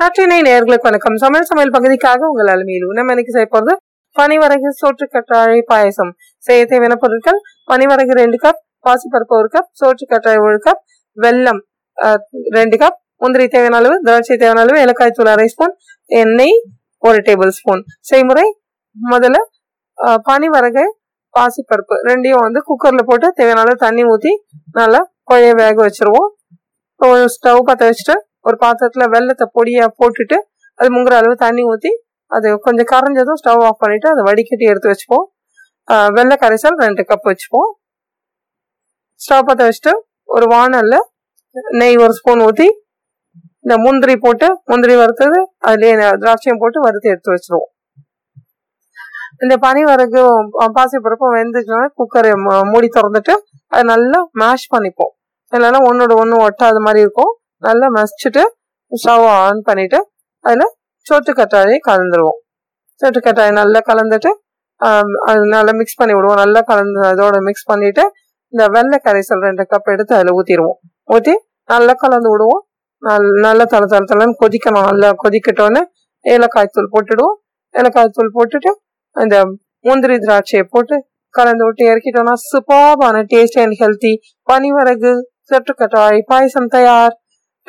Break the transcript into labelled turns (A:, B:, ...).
A: நாட்டினை நேர்களுக்கு வணக்கம். சமையல் சமையல் பகுதிக்காக உங்கள் அலுமையில் நம்ம இன்னைக்கு செய்ய போகிறது பனிவரகு சோற்று கற்றாழை பாயசம். செய்ய தேவையான பொருட்கள் பனிவரகு ரெண்டு கப் பாசிப்பருப்பு ஒரு கப் சோற்று கட்டாழை ஒரு கப் வெல்லம் ரெண்டு கப் முந்திரி தேவையான அளவு திராட்சை தேவையான அளவு ஏலக்காய் தூள் அரை ஸ்பூன் எண்ணெய் ஒரு டேபிள் ஸ்பூன் செய்முறை முதல்ல பனிவரகு பாசிப்பருப்பு ரெண்டையும் வந்து குக்கரில் போட்டு தேவையான அளவு தண்ணி ஊற்றி நல்லா குழைய வேக வச்சிருவோம். ஸ்டவ் பற்ற வச்சுட்டு ஒரு பாத்திரத்துல வெள்ளத்தை பொடியா போட்டுட்டு அது முங்குற அளவு தண்ணி ஊற்றி அது கொஞ்சம் கரைஞ்சதும் ஸ்டவ் ஆஃப் பண்ணிட்டு அதை வடிகட்டி எடுத்து வச்சுப்போம். வெள்ளை கரைசல் ரெண்டு கப் வச்சுப்போம். ஸ்டவ் பற்ற வச்சுட்டு ஒரு வானல்ல நெய் ஒரு ஸ்பூன் ஊற்றி இந்த முந்திரி போட்டு முந்திரி வறுத்தது அதுலேயே திராட்சையும் போட்டு வறுத்து எடுத்து வச்சிருவோம். இந்த பனி வரைக்கும் பாசி பருப்பும் வெந்துச்சுன்னா குக்கரை மூடி திறந்துட்டு அதை நல்லா மேஷ் பண்ணிப்போம். இல்லைன்னா ஒன்னோட ஒன்று ஒட்டாத மாதிரி இருக்கும். நல்லா மசிச்சுட்டு ஸ்டவ் ஆன் பண்ணிவிட்டு அதில் சோற்று கட்டாயை கலந்துருவோம். சோற்று கட்டாயை நல்லா கலந்துட்டு அது நல்லா மிக்ஸ் பண்ணி விடுவோம். நல்லா கலந்து அதோட மிக்ஸ் பண்ணிவிட்டு இந்த வெள்ளை கரைசல் ரெண்டு கப் எடுத்து அதில் ஊற்றிடுவோம் ஊற்றி நல்லா கலந்து விடுவோம். நல் நல்லா தலை தலை தலைன்னு கொதிக்கணும். நல்லா கொதிக்கட்டோன்னு ஏலக்காய் தூள் போட்டுடுவோம். ஏலக்காய் தூள் போட்டுட்டு அந்த முந்திரி திராட்சையை போட்டு கலந்து விட்டு இறக்கிட்டோம்னா சூப்பர்பான டேஸ்ட் அண்ட் ஹெல்த்தி பனிவரகு சொட்டுக்கட்டாய் பாயசம் தயார்.